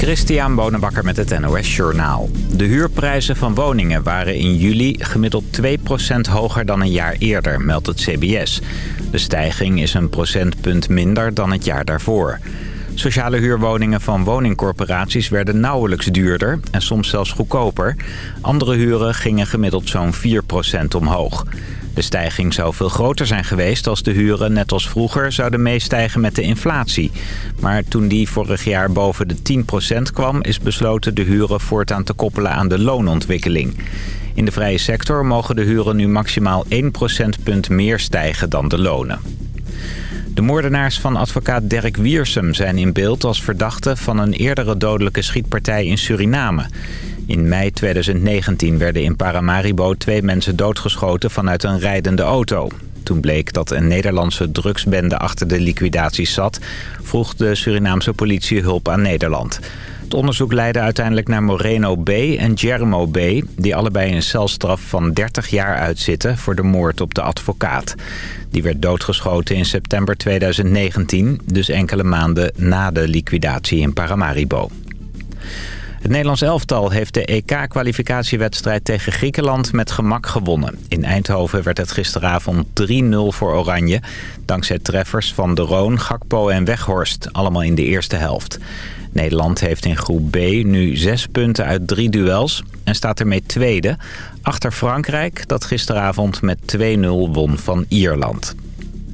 Christian Bonenbakker met het NOS Journaal. De huurprijzen van woningen waren in juli gemiddeld 2% hoger dan een jaar eerder, meldt het CBS. De stijging is een procentpunt minder dan het jaar daarvoor. Sociale huurwoningen van woningcorporaties werden nauwelijks duurder en soms zelfs goedkoper. Andere huren gingen gemiddeld zo'n 4% omhoog. De stijging zou veel groter zijn geweest als de huren net als vroeger zouden meestijgen met de inflatie. Maar toen die vorig jaar boven de 10% kwam is besloten de huren voortaan te koppelen aan de loonontwikkeling. In de vrije sector mogen de huren nu maximaal 1 procentpunt meer stijgen dan de lonen. De moordenaars van advocaat Dirk Wiersum zijn in beeld als verdachten van een eerdere dodelijke schietpartij in Suriname. In mei 2019 werden in Paramaribo twee mensen doodgeschoten vanuit een rijdende auto. Toen bleek dat een Nederlandse drugsbende achter de liquidaties zat... vroeg de Surinaamse politie hulp aan Nederland. Het onderzoek leidde uiteindelijk naar Moreno B. en Germo B... die allebei een celstraf van 30 jaar uitzitten voor de moord op de advocaat. Die werd doodgeschoten in september 2019, dus enkele maanden na de liquidatie in Paramaribo. Het Nederlands elftal heeft de EK-kwalificatiewedstrijd tegen Griekenland met gemak gewonnen. In Eindhoven werd het gisteravond 3-0 voor Oranje. Dankzij treffers van De Roon, Gakpo en Weghorst, allemaal in de eerste helft. Nederland heeft in groep B nu zes punten uit drie duels en staat ermee tweede. Achter Frankrijk, dat gisteravond met 2-0 won van Ierland.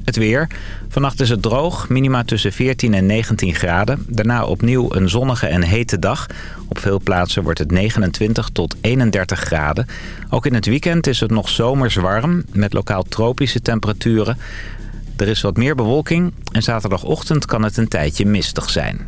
Het weer. Vannacht is het droog, minima tussen 14 en 19 graden. Daarna opnieuw een zonnige en hete dag. Op veel plaatsen wordt het 29 tot 31 graden. Ook in het weekend is het nog zomers warm, met lokaal tropische temperaturen. Er is wat meer bewolking en zaterdagochtend kan het een tijdje mistig zijn.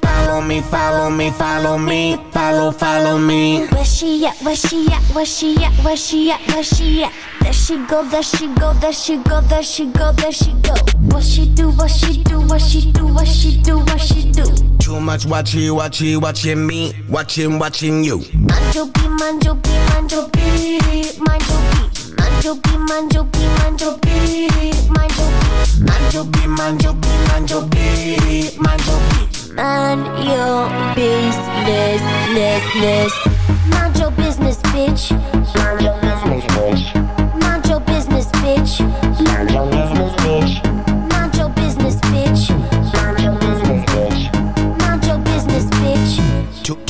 Follow me, follow me, follow me, follow, follow me. Where she at? Where she at? Where she at? Where she at? Where she at? There she go, there she go, there she go, there she go, there she go. What she do? What she do? What she do? What she do? What she do? Too much watching, watching, watching me, watching, watching you. Manjo be, manjo be, manjo be, manjo be, manjobi. Man your business, ness. Mind your business, bitch. Mind your business, bitch. Mind your business, bitch. Mind your business, bitch.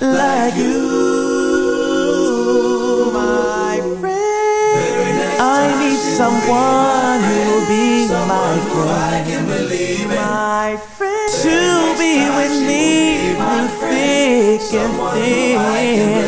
like you, my friend. I need someone who'll be my friend. My friend to be with me through thick and thin.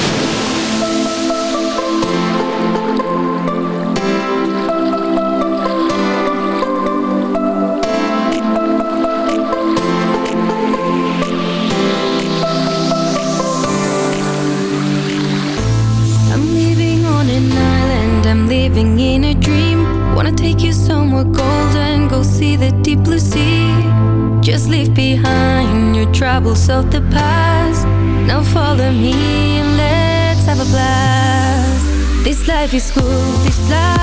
This life is good, this life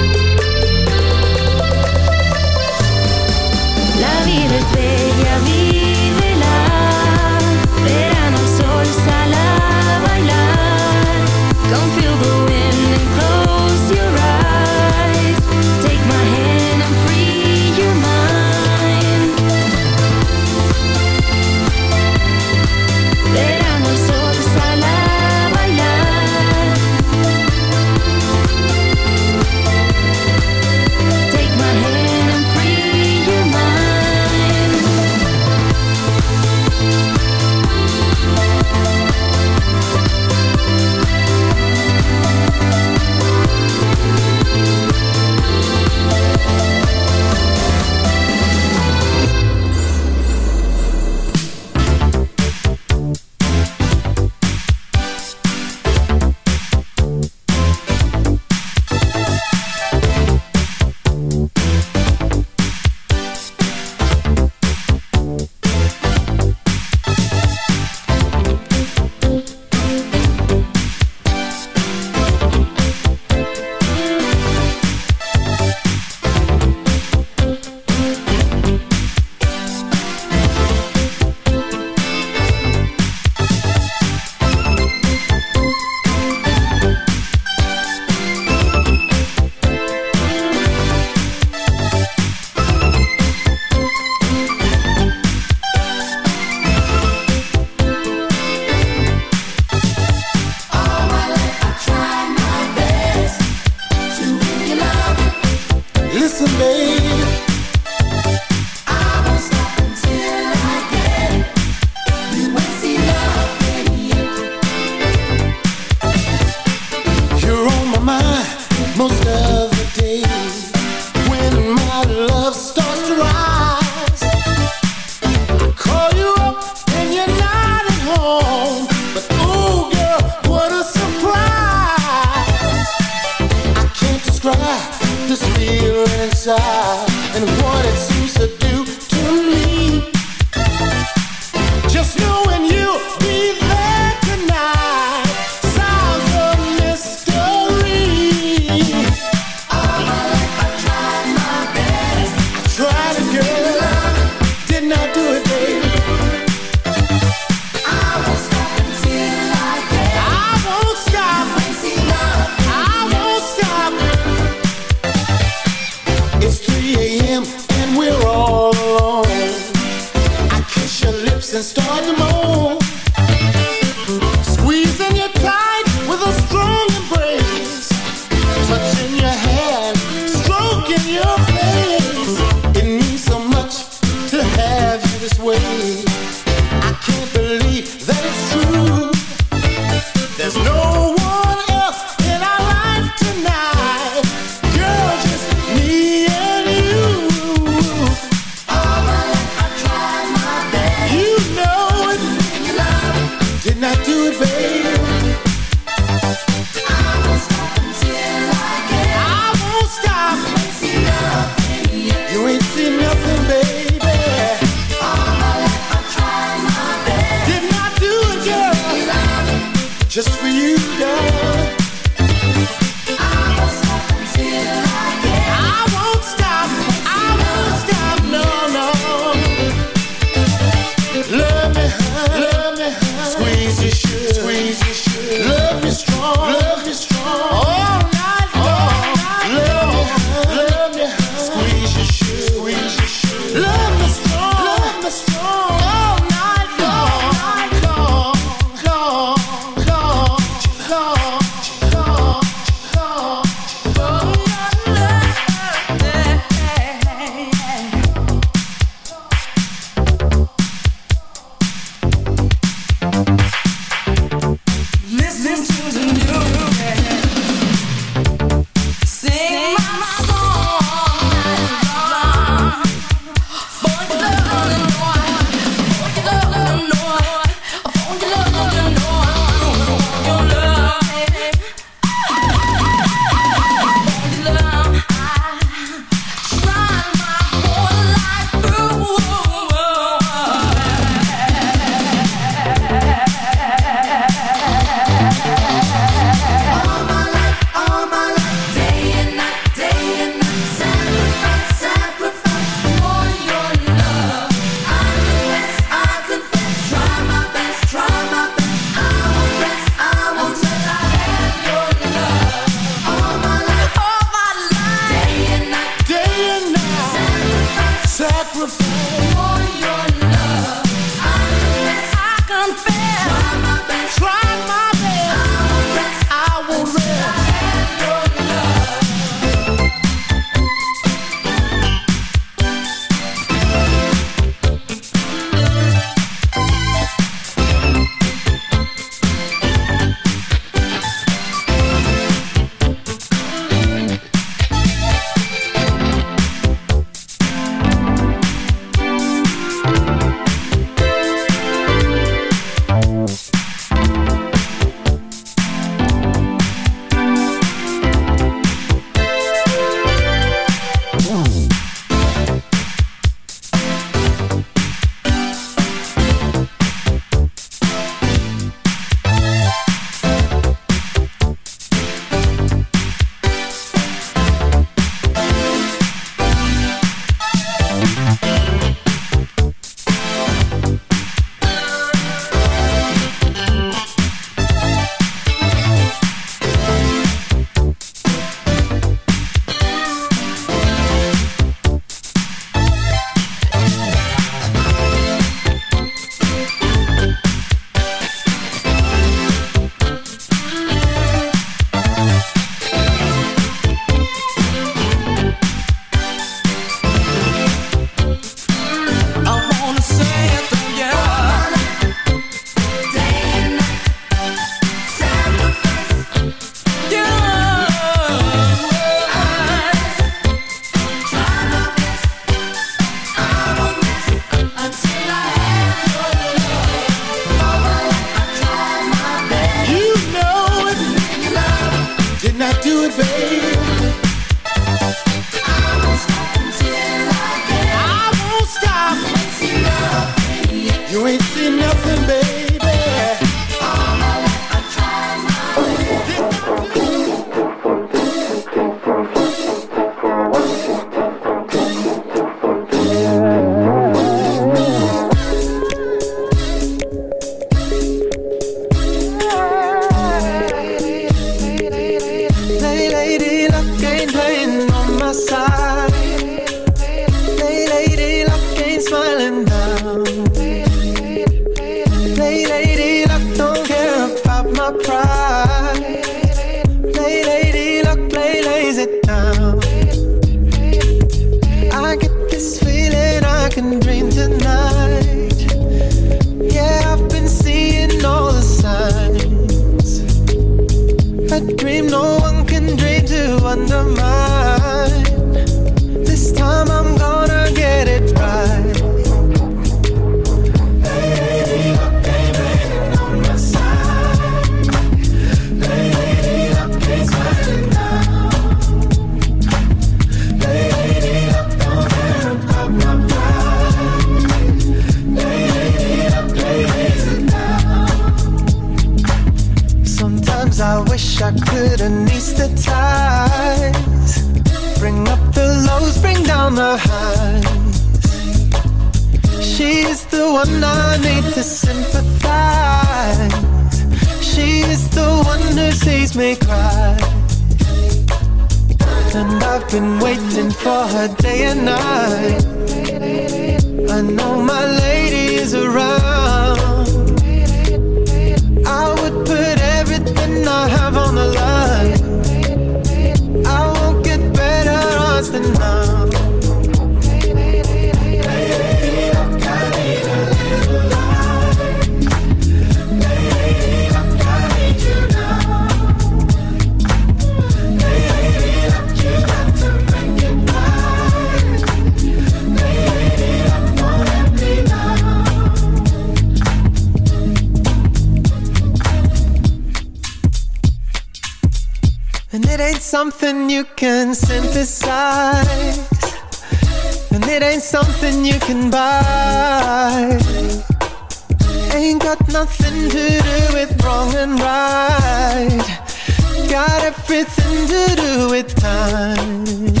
everything to do with time.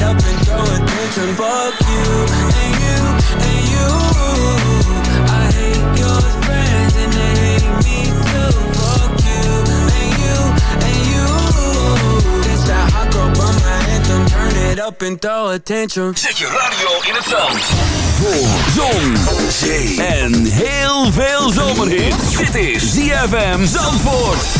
Turn it up and throw a tantrum. Fuck you and you and you. I hate your friends and they hate me too. Fuck you and you and you. This that hot girl bummer anthem. Turn it up and throw a tantrum. Zet je radio in het zand. Voor zon, zee en heel veel zomerhit. Dit is ZFM Zandvoort.